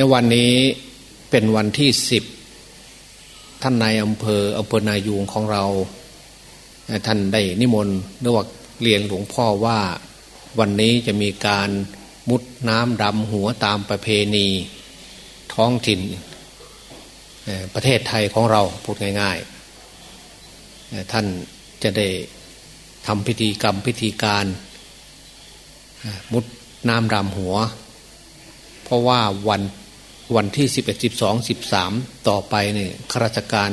ในวันนี้เป็นวันที่สิบท่านนายอำเภออำเภอนายูงของเรา ท่านได้นิมนต์เนืว่าเรียนหลวงพ่อว่าวันนี้จะมีการมุดน้ำดำหัวตามประเพณี ท้องถิ่นประเทศไทยของเราพูดง่ายๆ ท่านจะได้ทำพิธีกรรมพิธีการ มุดน้ำดำหัว เพราะว่าวัน วันที่สิบเอ็ดสิบสองสิบสามต่อไปเนี่ยข้าราชการ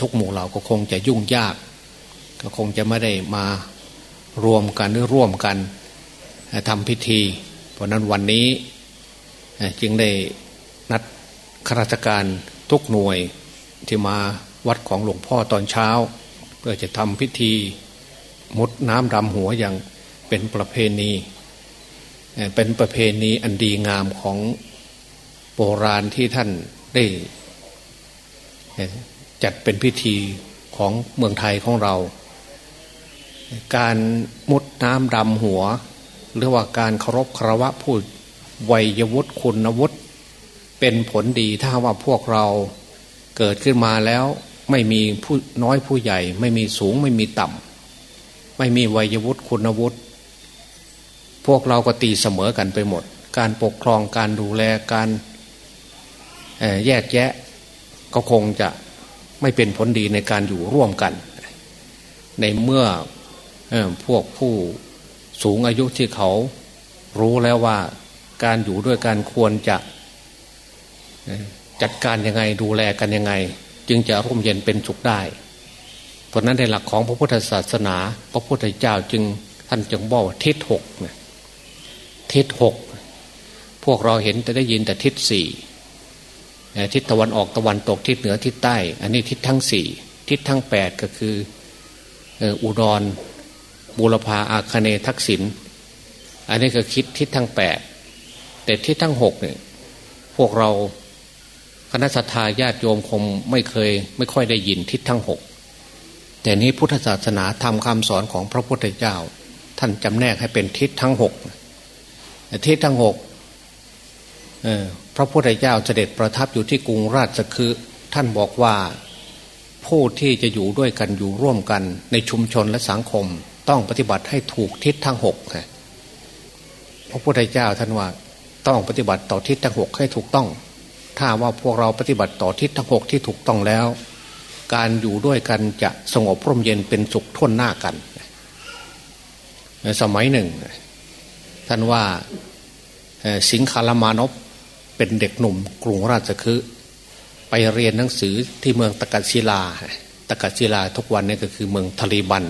ทุกหมู่เหล่าก็คงจะยุ่งยาก ก็คงจะไม่ได้มารวมกันหรือร่วมกันทำพิธี เพราะนั้นวันนี้จึงได้นัดข้าราชการทุกหน่วยที่มาวัดของหลวงพ่อตอนเช้า เพื่อจะทำพิธีมุดน้ำดำหัวอย่างเป็นประเพณี เป็นประเพณีอันดีงามของ โบราณที่ท่านได้จัดเป็นพิธีของเมืองไทยของเรา การมุดน้ำดำหัว หรือว่าการเคารพครวะผู้วัยวุฒิคุณวุฒิเป็นผลดีถ้าว่าพวกเราเกิดขึ้นมาแล้วไม่มีผู้น้อยผู้ใหญ่ ไม่มีสูงไม่มีต่ำไม่มีวัยวุฒิคุณวุฒิพวกเราก็ตีเสมอกันไปหมด การปกครองการดูแลการ แยกแยะก็คงจะไม่เป็นผลดีในการอยู่ร่วมกัน ในเมื่อพวกผู้สูงอายุที่เขารู้แล้วว่าการอยู่ด้วยกันควรจะจัดการยังไงดูแลกันยังไง จึงจะร่มเย็นเป็นสุขได้ เพราะนั้นในหลักของพระพุทธศาสนา พระพุทธเจ้าจึงท่านจึงบอกทิศหกทิศหกพวกเราเห็นแต่ได้ยินแต่ทิศสี่ ทิศตะวันออกตะวันตกทิศเหนือทิศใต้ อันนี้ทิศทั้งสี่ทิศทั้งแปดก็คืออุดรบูรพาอาคเนทักษิณอันนี้ก็คิดทิศทั้งแปดแต่ทิศทั้งหกเนี่ยพวกเราคณะสัตยาญาติโยมคงไม่เคย ไม่ค่อยได้ยินทิศทั้งหกแต่นี้พุทธศาสนาทำคำสอนของพระพุทธเจ้า ท่านจำแนกให้เป็นทิศทั้งหกทิศทั้งหก พระพุทธเจ้าเสด็จประทับอยู่ที่กรุงราชคือ ท่านบอกว่าผู้ที่จะอยู่ด้วยกันอยู่ร่วมกันในชุมชนและสังคม ต้องปฏิบัติให้ถูกทิศทั้งหกพระพุทธเจ้าท่านว่าต้องปฏิบัติต่อทิศทั้งหกให้ถูกต้อง ถ้าว่าพวกเราปฏิบัติต่อทิศทั้งหกที่ถูกต้องแล้ว การอยู่ด้วยกันจะสงบร่มเย็นเป็นสุขทุ่นหน้ากันในสมัยหนึ่ง ท่านว่าสิงคารมานพ เป็นเด็กหนุ่มกรุงราชคฤห์ไปเรียนหนังสือที่เมืองตะกัศิลาตะกัศิลาทุกวันนี้ก็คือเมืองทาลีบัน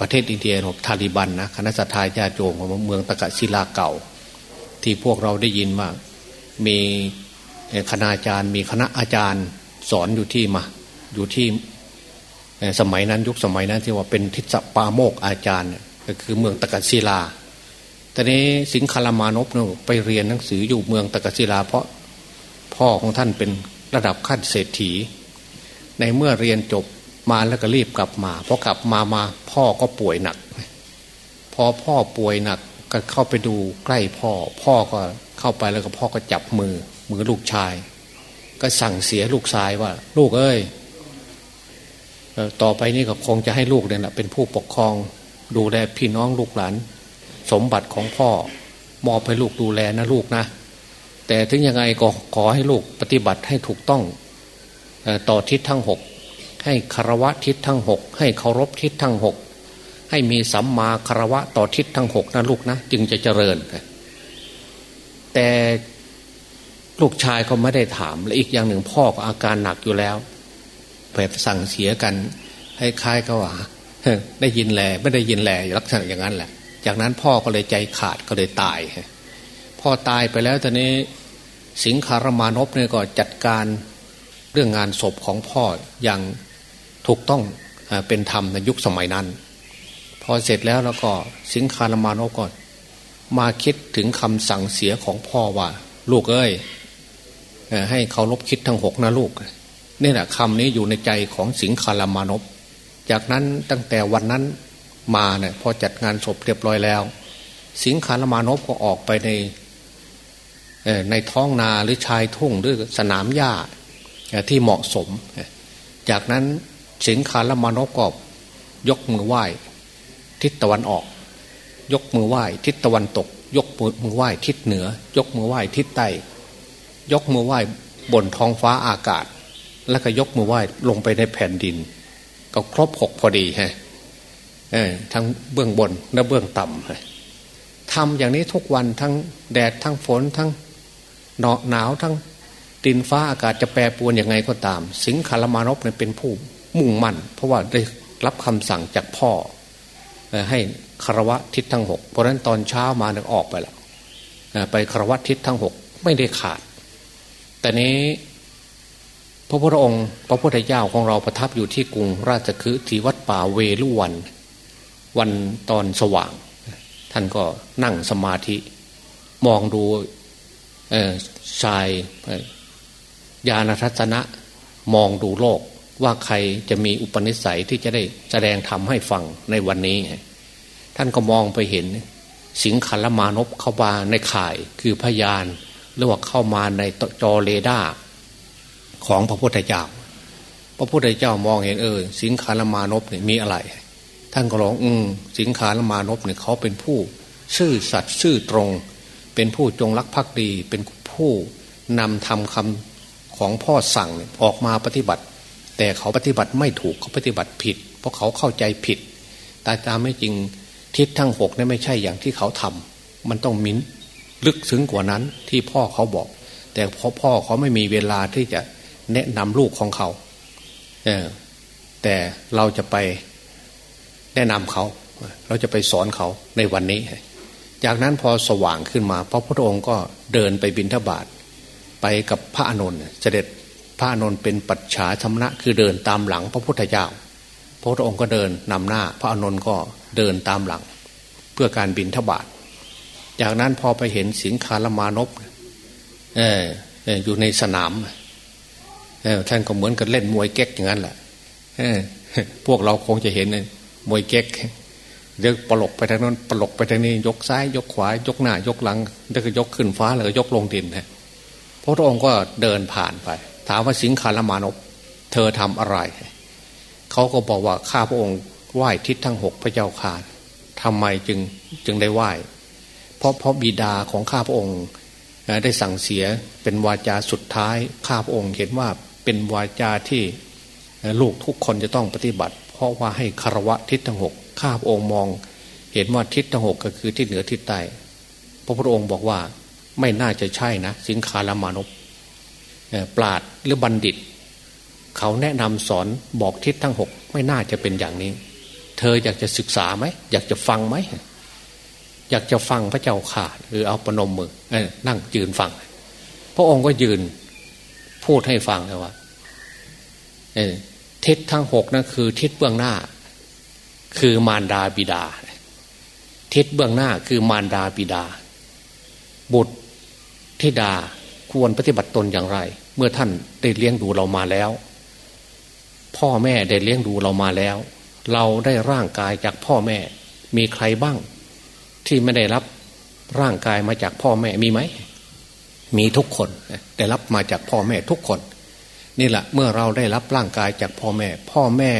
ประเทศอินเดียของทาลีบันนะคณะสัตยาญาโจมของเมืองตะกัศิลาเก่า ที่พวกเราได้ยินว่ามีคณาจารย์ มีคณะอาจารย์สอนอยู่ที่มาอยู่ที่สมัยนั้นยุคสมัยนั้นที่ว่าเป็นทิศปาโมกอาจารย์ ก็คือเมืองตะกัศิลา แต่นี้สิงคลามานพเนี่ยไปเรียนหนังสืออยู่เมืองตะกศิลาเพราะพ่อของท่านเป็นระดับขั้นเศรษฐี ในเมื่อเรียนจบมาแล้วก็รีบกลับมาพอกลับมามาพ่อก็ป่วยหนัก พอพ่อป่วยหนักก็เข้าไปดูใกล้พ่อ พ่อก็เข้าไปแล้วก็พ่อก็จับมือมือลูกชาย ก็สั่งเสียลูกชายว่า ลูกเอ้ยต่อไปนี้ก็คงจะให้ลูกเนี่ยแหละเป็นผู้ปกครองดูแลพี่น้องลูกหลาน สมบัติของพ่อมอบให้ลูกดูแลนะลูกนะ แต่ถึงยังไงก็ขอให้ลูกปฏิบัติให้ถูกต้องต่อทิศทั้งหกให้คารวะทิศทั้งหกให้เคารพทิศทั้งหกให้มีสัมมาคารวะต่อทิศทั้งหกนะลูกนะ จึงจะเจริญ แต่ลูกชายเขาไม่ได้ถาม และอีกอย่างหนึ่งพ่อก็อาการหนักอยู่แล้วแบบสั่งเสียกันให้คล้ายก็ว่าได้ยินแหล่ไม่ได้ยินแหล่ลักษณะอย่างนั้นแหละ จากนั้นพ่อก็เลยใจขาดก็เลยตาย พ่อตายไปแล้วตอนนี้สิงคารมานพเนี่ยก็จัดการเรื่องงานศพของพ่ออย่างถูกต้องเป็นธรรมในยุคสมัยนั้น พอเสร็จแล้วแล้วก็สิงคารมานพก็มาคิดถึงคำสั่งเสียของพ่อว่า ลูกเอ้ยให้เขาลบคิดทั้งหกนะลูกนี่แหละคำนี้อยู่ในใจของสิงคารมานพจากนั้นตั้งแต่วันนั้น มาเนี่ยพอจัดงานศพเรียบร้อยแล้ว สิงคารมานพก็ออกไปในในท้องนาหรือชายทุ่งหรือสนามหญ้าที่เหมาะสม จากนั้นสิงคารมานพก็ยกมือไหว้ ทิศตะวันออก ยกมือไหว้ทิศตะวันตก ยกมือไหว้ทิศเหนือ ยกมือไหว้ทิศใต้ยกมือไหว้บนท้องฟ้าอากาศ แล้วก็ยกมือไหว้ลงไปในแผ่นดิน ก็ครบหกพอดีฮะ ทั้งเบื้องบนและเบื้องต่ำทำอย่างนี้ทุกวันทั้งแดดทั้งฝนทั้งหนาวทั้งดินฟ้าอากาศจะแปรปรวนอย่างไงก็ตาม สิงคารมานพเนี่ยเป็นผู้มุ่งมั่น เพราะว่าได้รับคำสั่งจากพ่อให้คารวะทิศทั้งหกเพราะฉะนั้นตอนเช้ามาเนี่ยออกไปแล้วไปคารวะทิศทั้งหกไม่ได้ขาด แต่นี้พระพุทธองค์ พระพุทธเจ้าของเราประทับอยู่ที่กรุงราชคฤห์ที่วัดป่าเวลุวัน วันตอนสว่าง ท่านก็นั่งสมาธิ มองดูชายญาณทัศนะมองดูโลกว่าใครจะมีอุปนิสัยที่จะได้แสดงธรรมให้ฟังในวันนี้ ท่านก็มองไปเห็น สิงคัลมานพเข้ามาในข่ายคือพยานหรือว่าเข้ามาในจอเรดาร์ของพระพุทธเจ้า พระพุทธเจ้ามองเห็นเออสิงคารมานพเนี่ยมีอะไร ท่านก็ร้องอืมสิงคารมานพเนี่ยเขาเป็นผู้ ซื่อสัตย์ซื่อตรง เป็นผู้จงรักภักดี เป็นผู้นำทำคำของพ่อสั่งออกมาปฏิบัติ แต่เขาปฏิบัติไม่ถูกเขาปฏิบัติผิด เพราะเขาเข้าใจผิดแต่ตามไม่จริงทิศทั้งหกนี่ไม่ใช่อย่างที่เขาทำมันต้องมิ้นลึกซึ้งกว่านั้นที่พ่อเขาบอก แต่พอพ่อเขาไม่มีเวลาที่จะแนะนำลูกของเขาเออแต่เราจะไป แนะนำเขา เราจะไปสอนเขาในวันนี้ จากนั้นพอสว่างขึ้นมา พระพุทธองค์ก็เดินไปบิณฑบาตไปกับพระอนุนเสด็จพระนนท์เป็นปัจฉาชมนะคือเดินตามหลังพระพุทธเจ้าพระพุทธองค์ก็เดินนำหน้า พระอนนท์ก็เดินตามหลัง เพื่อการบินทบาทจากนั้นพอไปเห็นสิงคารมานพเอออยู่ในสนามท่านก็เหมือนกับเล่นมวยเก๊กอย่างนั้นแหละพวกเราคงจะเห็น มวยเก๊กเดี๋ยวปลกไปทางนั้นปลกไปทางนี้ ยกซ้ายยกขวายกหน้ายกหลังแล้วก็ยกขึ้นฟ้าแล้วก็ยกลงดินนะพระองค์ก็เดินผ่านไป ถามว่าสิงคารมานพเธอทำอะไร เขาก็บอกว่าข้าพระองค์ไหว้ทิศทั้งหกพระเจ้าข่าทำไมจึงจึงได้ไหว้ เพราะเพราะบิดาของข้าพระองค์ได้สั่งเสียเป็นวาจาสุดท้าย ข้าพระองค์เห็นว่าเป็นวาจาที่ลูกทุกคนจะต้องปฏิบัติ เพราะว่าให้คารวะทิศทั้งหกข้าพระองค์มอง เห็นว่าทิศทั้งหกก็คือทิศเหนือทิศใต้พระพุทธองค์บอกว่าไม่น่าจะใช่นะ สิงคารมานพปราดหรือบัณฑิต เขาแนะนำสอนบอกทิศทั้งหกไม่น่าจะเป็นอย่างนี้ เธออยากจะศึกษาไหมอยากจะฟังไหมอยากจะฟังพระเจ้าข่าหรือเอาปนมมือนั่งยืนฟัง พระองค์ก็ยืนพูดให้ฟังเลยว่า ทิศทั้งหกนั่นคือ ทิศเบื้องหน้า คือมารดาบิดา ทิศเบื้องหน้าคือมารดาบิดา บุตรธิดาควรปฏิบัติตนอย่างไร เมื่อท่านได้เลี้ยงดูเรามาแล้ว พ่อแม่ได้เลี้ยงดูเรามาแล้ว เราได้ร่างกายจากพ่อแม่ มีใครบ้าง ที่ไม่ได้รับร่างกายมาจากพ่อแม่มีไหมมีทุกคนได้รับมาจากพ่อแม่ทุกคน นี่แหละเมื่อเราได้รับร่างกายจากพ่อแม่ พ่อแม่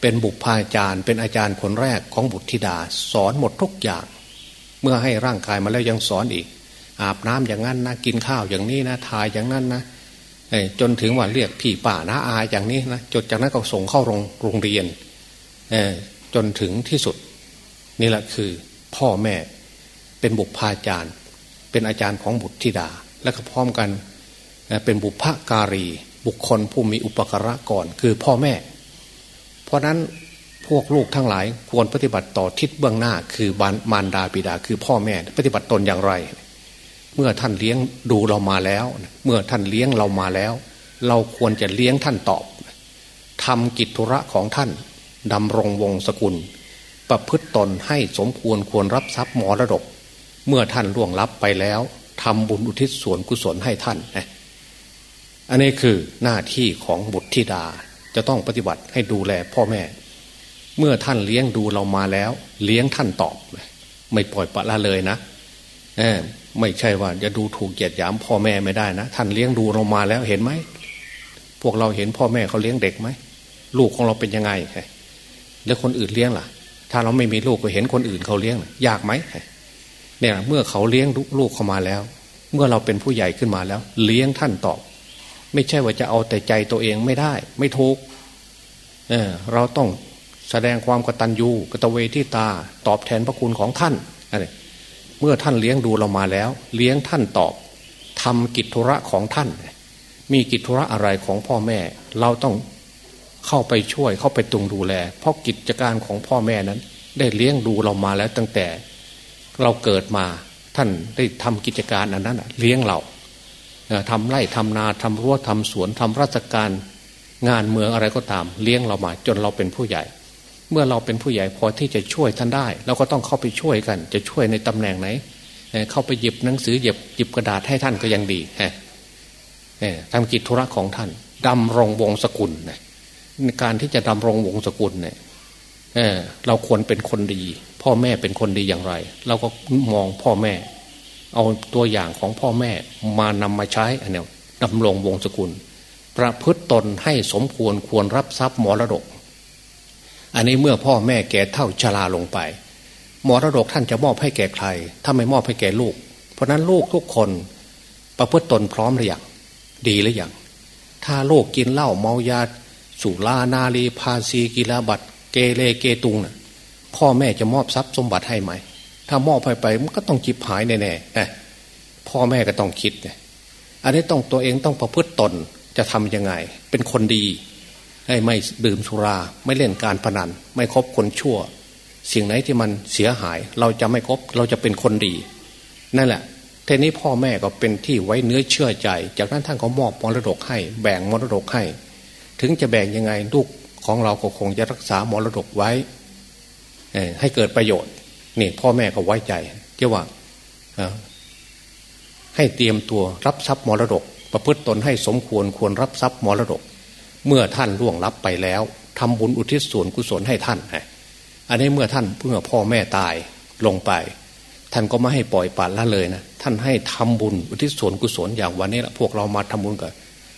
เป็นบุพาจารย์ เป็นอาจารย์คนแรกของบุตรธิดา สอนหมดทุกอย่าง เมื่อให้ร่างกายมาแล้วยังสอนอีก อาบน้ำอย่างนั้นนะกินข้าวอย่างนี้นะทายอย่างนั้นนะจนถึงว่าเรียกพี่ป่านะอาอย่างนี้นะจนจากนั้นก็ส่งเข้าโรงโรงเรียนจนถึงที่สุด นี่แหละคือพ่อแม่เป็นบุพาจารย์ เป็นอาจารย์ของบุตรธิดา และก็พร้อมกันเป็นบุพการี บุคคลผู้มีอุปการะก่อน คือพ่อแม่ เพราะนั้นพวกลูกทั้งหลายควรปฏิบัติต่อทิศเบื้องหน้า คือบมารดาบิดาคือพ่อแม่ ปฏิบัติตนอย่างไร เมื่อท่านเลี้ยงดูเรามาแล้ว เมื่อท่านเลี้ยงเรามาแล้ว เราควรจะเลี้ยงท่านตอบทำกิจธุระของท่านดำรงวงศกุล ประพฤติตนให้สมควรควรรับทรัพย์มรดก เมื่อท่านล่วงลับไปแล้วทำบุญอุทิศส่วนกุศลให้ท่านนะ อันนี้คือหน้าที่ของบุตรธิดาจะต้องปฏิบัติให้ดูแลพ่อแม่ เมื่อท่านเลี้ยงดูเรามาแล้ว เลี้ยงท่านตอบ ไม่ปล่อยปละละเลยนะไม่ใช่ว่าจะดูถูกเกียดหยามพ่อแม่ไม่ได้นะท่านเลี้ยงดูเรามาแล้วเห็นไหมพวกเราเห็นพ่อแม่เขาเลี้ยงเด็กไหมลูกของเราเป็นยังไงแล้วคนอื่นเลี้ยงล่ะ ถ้าเราไม่มีลูกก็เห็นคนอื่นเขาเลี้ยงยากไหมเนี่ยเมื่อเขาเลี้ยงลูกเข้ามาแล้ว เมื่อเราเป็นผู้ใหญ่ขึ้นมาแล้ว เลี้ยงท่านตอบ ไม่ใช่ว่าจะเอาแต่ใจตัวเองไม่ได้ ไม่ถูกเเราต้องแสดงความกตัญญูกตเวทิตา ตอบแทนพระคุณของท่านอะไรเมื่อท่านเลี้ยงดูเรามาแล้ว เลี้ยงท่านตอบทำกิจธุระของท่าน มีกิจธุระอะไรของพ่อแม่ เราต้องเข้าไปช่วยเข้าไปตรงดูแล เพราะกิจการของพ่อแม่นั้น ได้เลี้ยงดูเรามาแล้วตั้งแต่ เราเกิดมาท่านได้ทำกิจการอันนั้นเลี้ยงเรา ทำไร่ทำนาทำรั้วทำสวนทำราชการงานเมืองอะไรก็ตาม เลี้ยงเรามาจนเราเป็นผู้ใหญ่ เมื่อเราเป็นผู้ใหญ่พอที่จะช่วยท่านได้เราก็ต้องเข้าไปช่วยกัน จะช่วยในตำแหน่งไหนเข้าไปหยิบหนังสือหยิบหยิบกระดาษให้ท่านก็ยังดีฮะทำกิจธุระของท่านดำรงวงศกุลในการที่จะดำรงวงศกุลเนี่ยเเราควรเป็นคนดี พ่อแม่เป็นคนดีอย่างไร เราก็มองพ่อแม่ เอาตัวอย่างของพ่อแม่มานำมาใช้อันนี้ดำรงวงศกุล ประพฤตตนให้สมควรควรรับทรัพย์มรดก อันนี้เมื่อพ่อแม่แก่เท่าชราลงไปมรดกท่านจะมอบให้แก่ใคร ถ้าไม่มอบให้แก่ลูก เพราะนั้นลูกทุกคนประพฤตตนพร้อมหรือยังดีหรือยังถ้าลูกกินเหล้าเมายาสุรานาลีพาซีกีฬาบัตรเกเรเกตุงนะ่ะพ่อแม่จะมอบทรัพย์สมบัติให้ไหม ถ้ามอบไปไปมันก็ต้องจิบหายแน่ๆนะพ่อแม่ก็ต้องคิดเนี่ยอันนี้ต้องตัวเองต้องประพฤติตนจะทํำยังไง เป็นคนดีให้ไม่ดื่มสุรา ไม่เล่นการพนัน ไม่คบคนชั่ว สิ่งไหนที่มันเสียหาย เราจะไม่คบเราจะเป็นคนดี นั่นแหละทีนี้พ่อแม่ก็เป็นที่ไว้เนื้อเชื่อใจ จากนั้นท่านก็มอบมรดกให้ แบ่งมรดกให้ ถึงจะแบ่งยังไงลูกของเราก็คงจะรักษามรดกไว้ให้เกิดประโยชน์ นี่พ่อแม่ก็ไว้ใจเจ้าว่าให้เตรียมตัวรับทรัพย์มรดก ประพฤติตนให้สมควรควรรับทรัพย์มรดก เมื่อท่านล่วงลับไปแล้วทำบุญอุทิศส่วนกุศลให้ท่านอันนี้เมื่อท่านเพื่อพ่อแม่ตายลงไป ท่านก็ไม่ให้ปล่อยปละละเลยนะท่านให้ทำบุญอุทิศส่วนกุศลอย่างวันนี้แหละพวกเรามาทำบุญกัน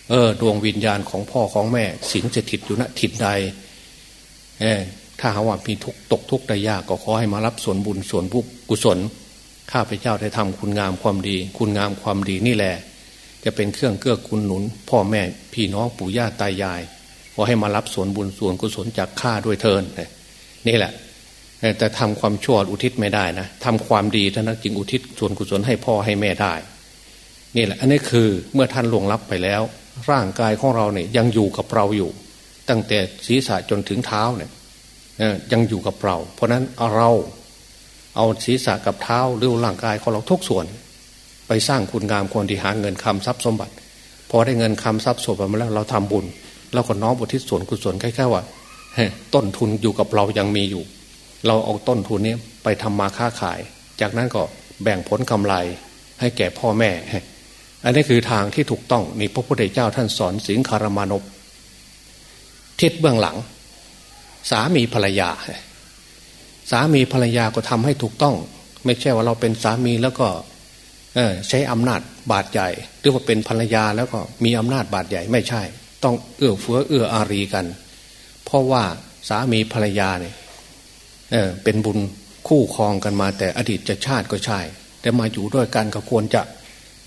เออดวงวิญญาณของพ่อของแม่ สิงสถิตอยู่ณถิ่นใดเออ ถ้าหาว่ามีทุกตกทุกข์ได้ยากก็ขอให้มารับส่วนบุญส่วนบุกุศลข้าพเจ้าได้ทำคุณงามความดี คุณงามความดีนี่แหละจะเป็นเครื่องเกื้อกูลหนุน พ่อแม่พี่น้องปู่ย่าตายาย ขอให้มารับส่วนบุญส่วนกุศลจากข้าด้วยเทินนี่แหละ แต่ทำความชั่วอุทิศไม่ได้นะทำความดีท่านั้นจึงอุทิศส่วนกุศลให้พ่อให้แม่ได้ นี่แหละ อันนี้คือเมื่อท่านลวงลับไปแล้ว ร่างกายของเราเนี่ยยังอยู่กับเราอยู่ ตั้งแต่ศีรษะจนถึงเท้าเนี่ย ยังอยู่กับเรา เพราะนั้นเราเอาศีรษะกับเท้าหรือร่างกายของเราทุกส่วน ไปสร้างคุณงามควรที่หาเงินคำทรัพย์สมบัติ พอได้เงินคำทรัพย์สมบัติมาแล้วเราทำบุญเราก็น้อมบุทิศส่วนกุศลแค่ๆว่าต้นทุนอยู่กับเรายังมีอยู่ เราเอาต้นทุนนี้ไปทำมาค้าขาย จากนั้นก็แบ่งผลกำไรให้แก่พ่อแม่ อันนี้คือทางที่ถูกต้องนี่พระพุทธเจ้าท่านสอนสิงคารมานพทิศเบื้องหลัง สามีภรรยา สามีภรรยาก็ทำให้ถูกต้อง ไม่ใช่ว่าเราเป็นสามีแล้วก็ใช้อำนาจบาดใหญ่ หรือว่าเป็นภรรยาแล้วก็มีอำนาจบาดใหญ่ไม่ใช่ ต้องเอื้อเฟื้อเอื้ออารีกัน เพราะว่าสามีภรรยาเนี่ยเเป็นบุญคู่ครองกันมา แต่อดีตจะชาติก็ใช่ แต่มาอยู่ด้วยกันก็ควรจะ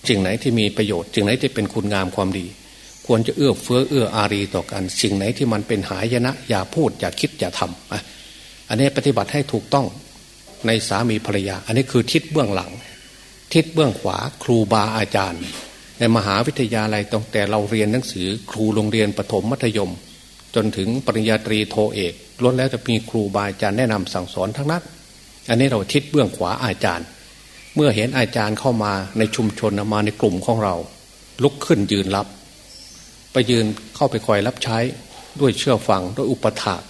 สิ่งไหนที่มีประโยชน์สิ่งไหนที่เป็นคุณงามความดี ควรจะเอื้อเฟื้อเอื้ออารีต่อกัน สิ่งไหนที่มันเป็นหายนะ อย่าพูดอย่าคิดอย่าทำอะอันนี้ปฏิบัติให้ถูกต้องในสามีภรรยา อันนี้คือทิศเบื้องหลัง ทิศเบื้องขวาครูบาอาจารย์ ในมหาวิทยาลัยตั้งแต่เราเรียนหนังสือครูโรงเรียนประถมมัธยม จนถึงปริญญาตรีโทเอกล้วนแล้วจะมีครูบาอาจารย์แนะนำสั่งสอนทั้งนั้นอันนี้เราทิศเบื้องขวาอาจารย์ เมื่อเห็นอาจารย์เข้ามาในชุมชนมาในกลุ่มของเรา ลุกขึ้นยืนรับ ไปยืนเข้าไปคอยรับใช้ด้วยเชื่อฟังด้วยอุปถาก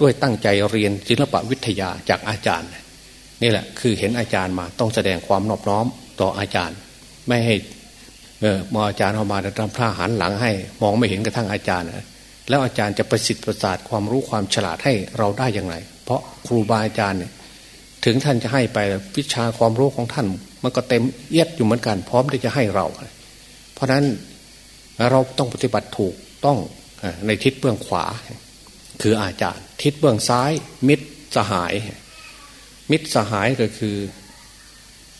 ด้วยตั้งใจเรียนศิลปวิทยาจากอาจารย์ นี่แหละคือเห็นอาจารย์มาต้องแสดงความนอบน้อมต่ออาจารย์ ไม่ให้เออมออาจารย์เข้ามาจะทำพระหันหลังให้ มองไม่เห็นกระทั่งอาจารย์แล้วอาจารย์จะประสิทธิ์ประสาทความรู้ความฉลาดให้เราได้อย่างไร เพราะครูบาอาจารย์เนี่ยถึงท่านจะให้ไปวิชาความรู้ของท่าน มันก็เต็มเอียดอยู่เหมือนกัน พร้อมที่จะให้เรา เพราะนั้น เราต้องปฏิบัติถูกต้องในทิศเบื้องขวา คืออาจารย์ทิศเบื้องซ้าย มิตรสหาย มิตรสหายก็คือ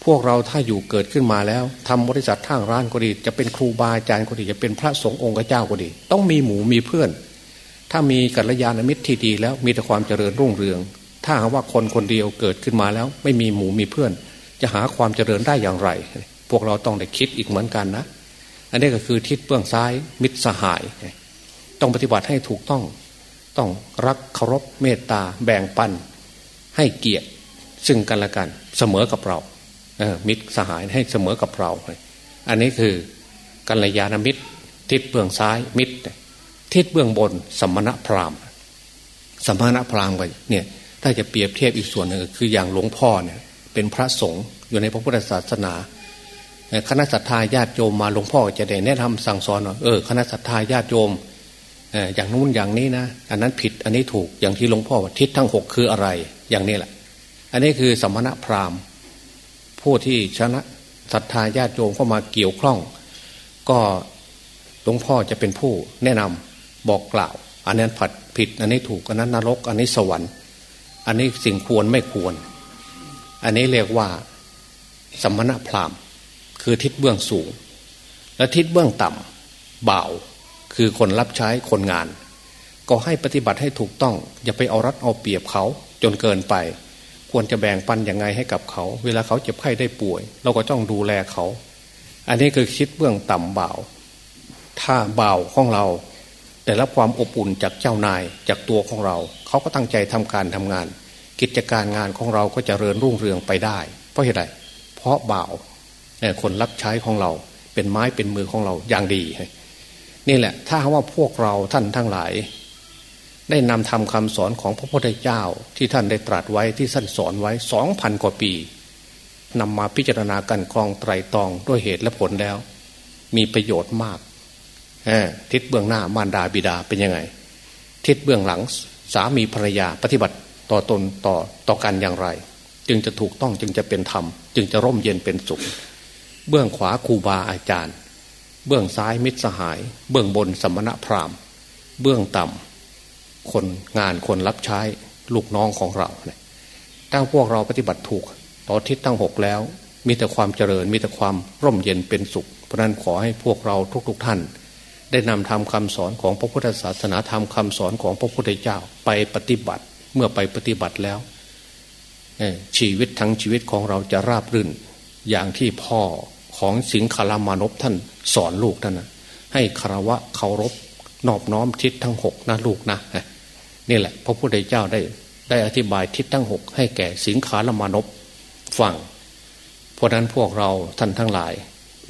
พวกเราถ้าอยู่เกิดขึ้นมาแล้วทำบริษัททางร้านก็ดี จะเป็นครูบาอาจารย์ก็ดีจะเป็นพระสงฆ์องค์เจ้าก็ดี ต้องมีหมูมีเพื่อน ถ้ามีกัลยาณมิตรที่ดีแล้วมีแต่ความเจริญรุ่งเรือง ถ้าหากว่าคนคนเดียวเกิดขึ้นมาแล้ว ไม่มีหมูมีเพื่อน จะหาความเจริญได้อย่างไร พวกเราต้องได้คิดอีกเหมือนกันนะ อันนี้ก็คือทิศเบื้องซ้ายมิตรสหาย ต้องปฏิบัติให้ถูกต้อง ต้องรักเคารพเมตตา แบ่งปัน ให้เกียรติซึ่งกันและกันเสมอกับเรามิตรสหายให้เสมอกับเรา อันนี้คือกัลยาณมิตร ทิศเบื้องซ้ายมิตร ทิศเบื้องบนสมณพราหมณ์สมณพราหมณ์ไปเนี่ยถ้าจะเปรียบเทียบอีกส่วนหนึ่งคืออย่างหลวงพ่อเนี่ยเป็นพระสงฆ์อยู่ในพระพุทธศาสนา คณะสัตยาญาติโยมมาหลวงพ่อจะได้แนะนำสั่งสอนว่าเออคณะสัตยาญาติโยมอย่างนู้นอย่างนี้นะอันนั้นผิดอันนี้ถูกอย่างที่หลวงพ่อว่าทิศทั้งหกคืออะไรอย่างนี้แหละ อันนี้คือสมณพราหมณ์ ผู้ที่ชนะศรัทธาญาติโยมเข้ามาเกี่ยวข้อง ก็หลวงพ่อจะเป็นผู้แนะนำบอกกล่าว อันนั้นผัดผิด อันนี้ถูกอันนั้นนรก อันนี้สวรรค์ อันนี้สิ่งควรไม่ควร อันนี้เรียกว่าสมณพราหมณ์ คือทิศเบื้องสูง และทิศเบื้องต่ำเบาคือคนรับใช้คนงาน ก็ให้ปฏิบัติให้ถูกต้อง อย่าไปเอารัดเอาเปรียบเขาจนเกินไป ควรจะแบ่งปันยังไงให้กับเขา เวลาเขาเจ็บไข้ได้ป่วย เราก็ต้องดูแลเขา อันนี้คือคิดเบื้องต่ำเบาถ้าเบาของเราแต่รับความอบอุ่นจากเจ้านายจากตัวของเรา เขาก็ตั้งใจทำการทำงาน กิจการงานของเราก็จะเริญรุ่งเรืองไปได้ เพราะเหตุไรเพราะเบา คนรับใช้ของเรา เป็นไม้เป็นมือของเราอย่างดี นี่แหละ ถ้าว่าพวกเราท่านทั้งหลาย ได้นำทำคำสอนของพระพุทธเจ้าที่ท่านได้ตรัสไว้ที่ท่านสอนไว้สองพันกว่าปีนำมาพิจารณากันกรองไตรตองด้วยเหตุและผลแล้ว มีประโยชน์มากทิศเบื้องหน้ามารดาบิดาเป็นยังไง ทิศเบื้องหลังสามีภรรยาปฏิบัติต่อตนต่อต่อกันอย่างไร จึงจะถูกต้องจึงจะเป็นธรรม จึงจะร่มเย็นเป็นสุข เบื้องขวาครูบาอาจารย์ เบื้องซ้ายมิตรสหาย เบื้องบนสมณะพราหมณ์ เบื้องต่ำคนงานคนรับใช้ลูกน้องของเราเนี่ยถ้าพวกเราปฏิบัติถูกต่อทิศทั้งหกแล้ว มีแต่ความเจริญมีแต่ความร่มเย็นเป็นสุข เพราะนั้นขอให้พวกเราทุกๆทท่าน ได้นำทำคำสอนของพระพุทธศาสนาธรรมคำสอนของพระพุทธเจ้าไปปฏิบัติเมื่อไปปฏิบัติแล้วชีวิตทั้งชีวิตของเราจะราบรื่น อย่างที่พ่อของสิงคลามานพท่านสอนลูกท่านนะให้คารวะเคารพนอบน้อมทิศทั้งหกนะลูกนะนี่แหละ พระพุทธเจ้าได้ได้อธิบายทิศทั้งหกให้แก่สิงคารมานพฟังเพราะนั้นพวกเราท่านทั้งหลาย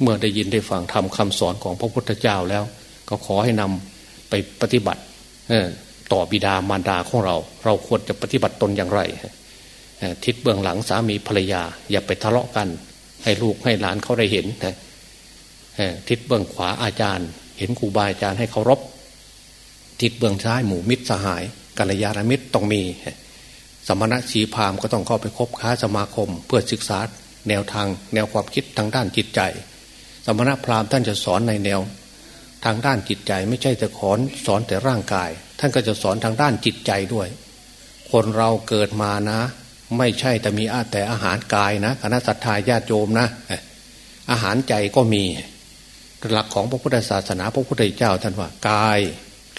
เมื่อได้ยินได้ฟังทำคำสอนของพระพุทธเจ้าแล้ว ก็ขอให้นำไปปฏิบัติต่อบิดามารดาของเรา เราควรจะปฏิบัติตนอย่างไรทิศเบื้องหลังสามีภรรยา อย่าไปทะเลาะกัน ให้ลูกให้หลานเขาได้เห็นนะทิศเบื้องขวาอาจารย์ เห็นครูบาอาจารย์ให้เคารพ ทิศเบื้องซ้ายหมู่มิตรสหายกัลยาณมิตรต้องมี สมณะชีพามก็ต้องเข้าไปคบค้าสมาคม เพื่อศึกษาแนวทางแนวความคิดทางด้านจิตใจ สมณะพราหมณ์ท่านจะสอนในแนว ทางด้านจิตใจไม่ใช่แต่ขอนสอนแต่ร่างกาย ท่านก็จะสอนทางด้านจิตใจด้วย คนเราเกิดมานะ ไม่ใช่แต่มีอาแต่อาหารกายนะคณะสัตยาญาติโยมนะอาหารใจก็มีหลักของพระพุทธศาสนาพระพุทธเจ้าท่านว่ากาย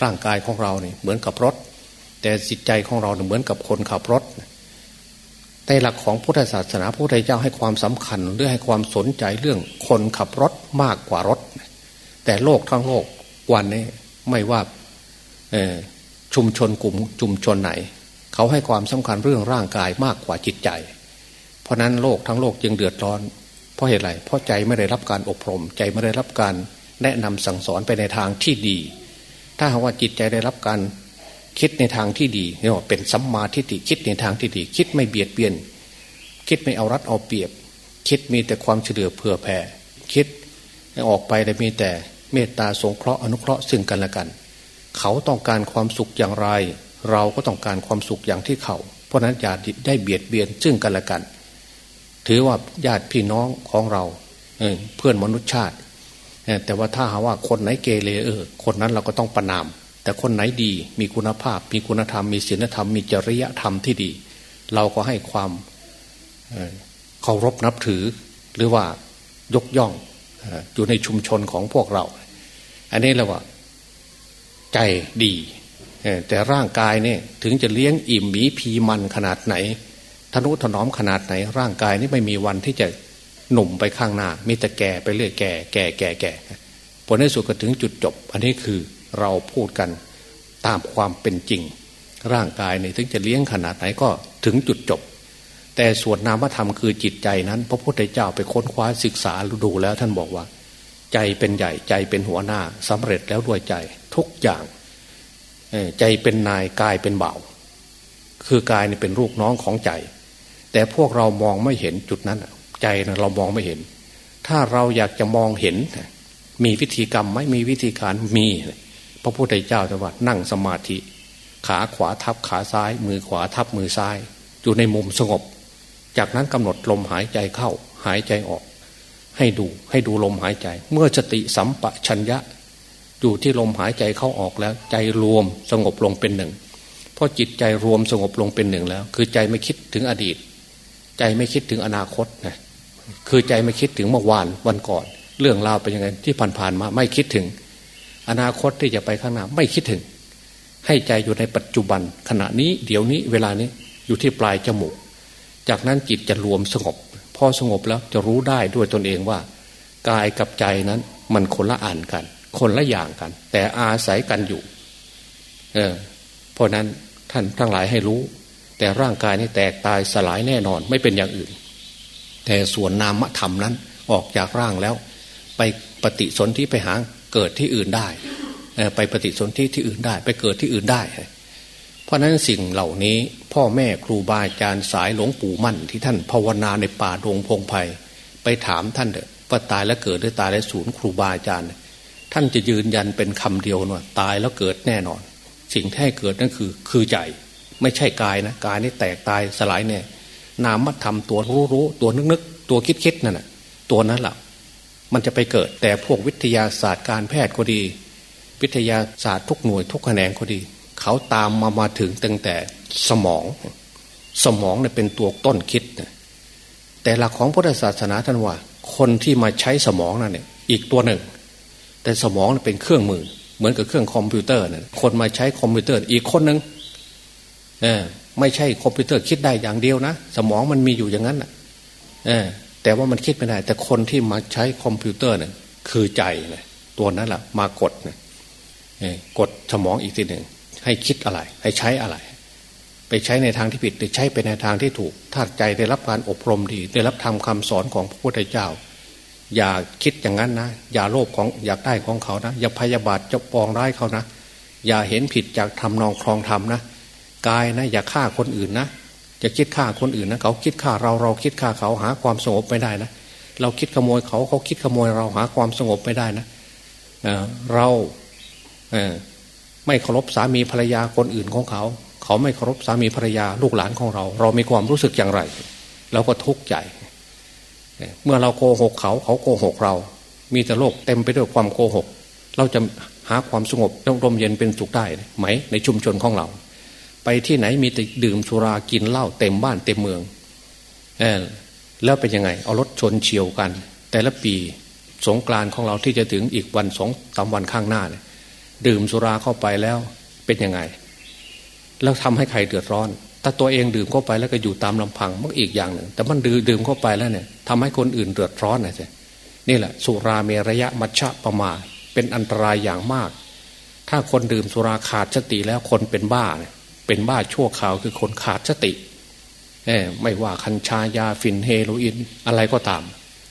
ร่างกายของเราเนี่ยเหมือนกับรถ แต่จิตใจของเราเนี่ยเหมือนกับคนขับรถในหลักของพุทธศาสนาพระพุทธเจ้าให้ความสำคัญหรือให้ความสนใจเรื่องคนขับรถมากกว่ารถ แต่โลกทั้งโลกวันนี้ไม่ว่าชุมชนกลุ่มชุมชนไหน เขาให้ความสำคัญเรื่องร่างกายมากกว่าจิตใจ เพราะนั้นโลกทั้งโลกยังเดือดร้อน เพราะเหตุไรเพราะใจไม่ได้รับการอบรม ใจไม่ได้รับการแนะนำสั่งสอนไปในทางที่ดี ถ้าหากว่าจิตใจได้รับการคิดในทางที่ดีเรียกว่าเป็นสัมมาทิฏฐิคิดในทางที่ดี คิดไม่เบียดเบียน คิดไม่เอารัดเอาเปรียบ คิดมีแต่ความเฉลือเผื่อแผ่คิดออกไปแต่มีแต่เมตตาสงเคราะห์อนุเคราะห์ซึ่งกันและกัน เขาต้องการความสุขอย่างไร เราก็ต้องการความสุขอย่างที่เขา เพราะนั้นอย่าได้เบียดเบียนซึ่งกันและกัน ถือว่าญาติพี่น้องของเราเเพื่อนมนุษยชาติ แต่ว่าถ้าหาว่าคนไหนเกเรเออ คนนั้นเราก็ต้องประนาม แต่คนไหนดีมีคุณภาพ มีคุณธรรม มีศีลธรรม มีจริยธรรมที่ดี เราก็ให้ความเคารพนับถือ หรือว่ายกย่องอยู่ในชุมชนของพวกเรา อันนี้เราว่า ใจดี แต่ร่างกายเนี่ยถึงจะเลี้ยงอิ่มหมีพีมันขนาดไหนทนุถนอมขนาดไหน ร่างกายนี่ไม่มีวันที่จะหนุ่มไปข้างหน้า มีแต่แก่ไปเรื่อยแก่แก่แก่แก่ผลในสุดก็ถึงจุดจบ อันนี้คือเราพูดกันตามความเป็นจริง ร่างกายเนี่ยถึงจะเลี้ยงขนาดไหนก็ถึงจุดจบ แต่ส่วนนามธรรมคือจิตใจนั้น พระพุทธเจ้าไปค้นคว้าศึกษาดูแล้วท่านบอกว่า ใจเป็นใหญ่ใจเป็นหัวหน้าสำเร็จแล้วด้วยใจทุกอย่าง ใจเป็นนายกายเป็นเบาคือกายนี่เป็นลูกน้องของใจ แต่พวกเรามองไม่เห็นจุดนั้นใจเรามองไม่เห็น ถ้าเราอยากจะมองเห็น มีวิธีกรรมไหมมีวิธีการมีพระพุทธเจ้าจะว่านั่งสมาธิ ขาขวาทับขาซ้าย มือขวาทับมือซ้าย อยู่ในมุมสงบ จากนั้นกำหนดลมหายใจเข้า หายใจออก ให้ดูให้ดูลมหายใจ เมื่อสติสัมปชัญญะ อยู่ที่ลมหายใจเข้าออกแล้ว ใจรวมสงบลงเป็นหนึ่งพอจิตใจรวมสงบลงเป็นหนึ่งแล้ว คือใจไม่คิดถึงอดีต ใจไม่คิดถึงอนาคตนะคือใจไม่คิดถึงเมื่อวานวันก่อน เรื่องราวเป็นยังไงที่ผ่านๆมา ไม่คิดถึง อนาคตที่จะไปข้างหน้าไม่คิดถึง ให้ใจอยู่ในปัจจุบัน ขณะนี้เดี๋ยวนี้เวลานี้อยู่ที่ปลายจมูก จากนั้นจิตจะรวมสงบ พอสงบแล้วจะรู้ได้ด้วยตนเองว่า กายกับใจนั้นมันคนละอ่านกัน คนละอย่างกัน แต่อาศัยกันอยู่ เออเพราะนั้นท่านทั้งหลายให้รู้ แต่ร่างกายนี่แตกตายสลายแน่นอนไม่เป็นอย่างอื่น แต่ส่วนนามธรรมนั้นออกจากร่างแล้ว ไปปฏิสนธิไปหาเกิดที่อื่นได้ไปปฏิสนธิที่อื่นได้ ไปเกิดที่อื่นได้ เพราะนั้นสิ่งเหล่านี้พ่อแม่ครูบาอาจารย์สายหลวงปู่มั่น ที่ท่านภาวนาในป่าดงพงไพ่ไปถามท่านเถอะว่าตายแล้วเกิดหรือตายแล้วสูญครูบาอาจารย์ ท่านจะยืนยันเป็นคำเดียวว่าตายแล้วเกิดแน่นอน สิ่งที่ให้เกิดนั่นคือ คือใจ ไม่ใช่กายนะกายนี่แตกตายสลายเนี่ยนามธรรมตัวรู้รู้ตัวนึกนึกตัวคิดคิดนั่นแหะตัวนั้นแหละมันจะไปเกิดแต่พวกวิทยาศาสตร์การแพทย์ก็ดี วิทยาศาสตร์ทุกหน่วยทุกแขนงก็ดี เขาตามมามาถึงตั้งแต่สมอง สมองเนี่ยเป็นตัวต้นคิดแต่หลักของพุทธศาสนาท่านว่า คนที่มาใช้สมองนั่นเนี่ยอีกตัวหนึ่ง แต่สมองเป็นเครื่องมือ เหมือนกับเครื่องคอมพิวเตอร์เนี่ยคนมาใช้คอมพิวเตอร์ อีกคนนึงเออไม่ใช่คอมพิวเตอร์คิดได้อย่างเดียวนะ สมองมันมีอยู่อย่างนั้นอะเออแต่ว่ามันคิดไม่ได้ แต่คนที่มาใช้คอมพิวเตอร์เนี่ยคือใจเนี่ยตัวนั้นแหละมากดเนี่ยกดสมองอีกทีหนึ่งให้คิดอะไร ให้ใช้อะไร ไปใช้ในทางที่ผิดหรือใช้ไปในทางที่ถูก ถ้าใจได้รับการอบรมดี ได้รับธรรมคำสอนของพระพุทธเจ้า อย่าคิดอย่างนั้นนะ อย่าโลภของอยากได้ของเขานะ อย่าพยาบาทจะปองร้ายเขานะ อย่าเห็นผิดจากทำนองครองธรรมนะกายนะ อย่าฆ่าคนอื่นนะจะคิดฆ่าคนอื่นนะเขาคิดฆ่าเราเราคิดฆ่าเขาหาความสงบไม่ได้นะ เราคิดขโมยเขาเขาคิดขโมยเราหาความสงบไม่ได้นะเเราเไม่เคารพสามีภรรยาคนอื่นของเขา เขาไม่เคารพสามีภรรยาลูกหลานของเรา เรามีความรู้สึกอย่างไร เราก็ทุกข์ใจ เมื่อเราโกหกเขาเขาโกหกเรา มีแต่โลกเต็มไปด้วยความโกหก เราจะหาความสงบร่มเย็นเป็นสุขได้ไหม ในชุมชนของเรา ไปที่ไหนมีแต่ดื่มสุรากินเหล้าเต็มบ้านเต็มเมืองเออแล้วเป็นยังไง เอารถชนเฉียวกัน แต่ละปีสงกรานของเราที่จะถึงอีกวันสองสาวันข้างหน้าเนี่ยดื่มสุราเข้าไปแล้วเป็นยังไง แล้วทำให้ใครเดือดร้อน ถ้าตัวเองดื่มเข้าไปแล้วก็อยู่ตามลำพังมันอีกอย่างหนึ่ง แต่มันดื่มดื่มเข้าไปแล้วเนี่ยทำให้คนอื่นเดือดร้อนนะใช่นี่แหละสุราเมระยะมัชชะปะมาเป็นอันตรายอย่างมาก ถ้าคนดื่มสุราขาดสติแล้วคนเป็นบ้าเนี่ยเป็นบ้าชั่วคราวคือคนขาดสติเอไม่ว่ากัญชายาฝิ่นเฮโรอีนอะไรก็ตาม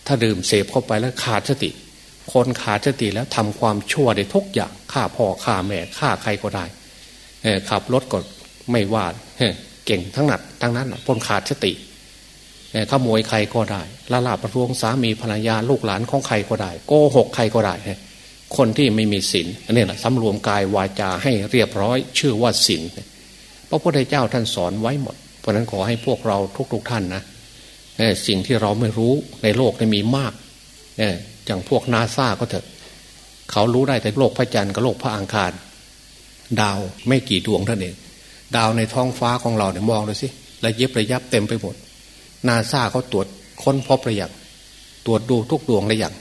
ถ้าดื่มเสพเข้าไปแล้วขาดสติ คนขาดสติแล้วทำความชั่วได้ทุกอย่างฆ่าพ่อฆ่าแม่ฆ่าใครก็ได้ขับรถก็ไม่ว่า เก่งทั้งหนัดทั้งนั้นปนขาดสติขโมยใครก็ได้ละลาบประท้วงสามีภรรยาลูกหลานของใครก็ได้ โกหกใครก็ได้ คนที่ไม่มีศีลอันนี้แหละสำรวมกายวาจาให้เรียบร้อย ชื่อว่าศีลพระพุทธเจ้าท่านสอนไว้หมด เพราะนั้นขอให้พวกเราทุกๆทท่านนะสิ่งที่เราไม่รู้ในโลกนี้มีมากอย่างพวกนาซาก็เถอะ เขารู้ได้แต่โลกพระจันทร์กับโลกพระอังคาร ดาวไม่กี่ดวงเท่านั้นเอง ดาวในท้องฟ้าของเราเนี่ยมองดูสิระยิบระยับเต็มไปหมดนาซาเขาตรวจค้นพบระย่างตรวจดูทุกดวงระอย่าง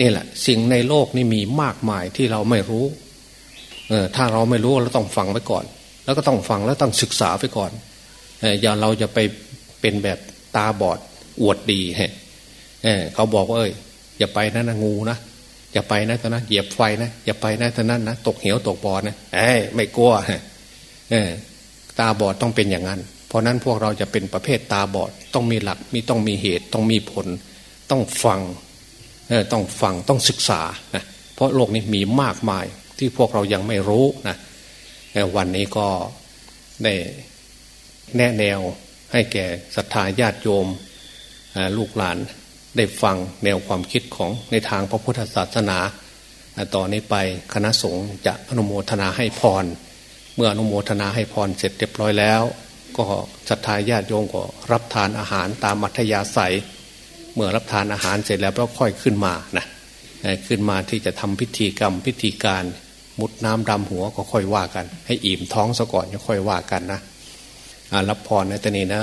นี่แหละ สิ่งในโลกนี่มีมากมายที่เราไม่รู้ เออถ้าเราไม่รู้เราต้องฟังไว้ก่อน แล้วก็ต้องฟังแล้วต้องศึกษาไปก่อนเอออย่าเราจะไปเป็นแบบตาบอดอวดดีฮะเออเขาบอกว่าเอ้ยอย่าไปนะนะงูนะอย่าไปนะตอนนั้นเหยียบไฟนะอย่าไปนะตอนนั้นนะตกเหวตกบอนะเอ้ไม่กลัว ตาบอดต้องเป็นอย่างนั้น เพราะนั้นพวกเราจะเป็นประเภทตาบอดต้องมีหลักมีต้องมีเหตุต้องมีผล ต้องฟังต้องฟังต้องศึกษานะเพราะโลกนี้มีมากมายที่พวกเรายังไม่รู้นะวันนี้ก็ได้แนะแนวให้แก่ศรัทธาญาติโยมลูกหลานได้ฟังแนวความคิดของในทางพระพุทธศาสนา ต่อนนี้ไปคณะสงฆ์จะอนุโมทนาให้พร เมื่ออนุโมทนาให้พรเสร็จเรียบร้อยแล้ว ก็ศรัทธาญาติโยมก็รับทานอาหารตามมัธยาศัย เมื่อรับทานอาหารเสร็จแล้วก็ค่อยขึ้นมานะขึ้นมาที่จะทำพิธีกรรมพิธีการมุดน้ำดำหัวก็ค่อยว่ากัน ให้อิ่มท้องซะก่อนจะค่อยว่ากันนะรับพรในตอนนี้นะ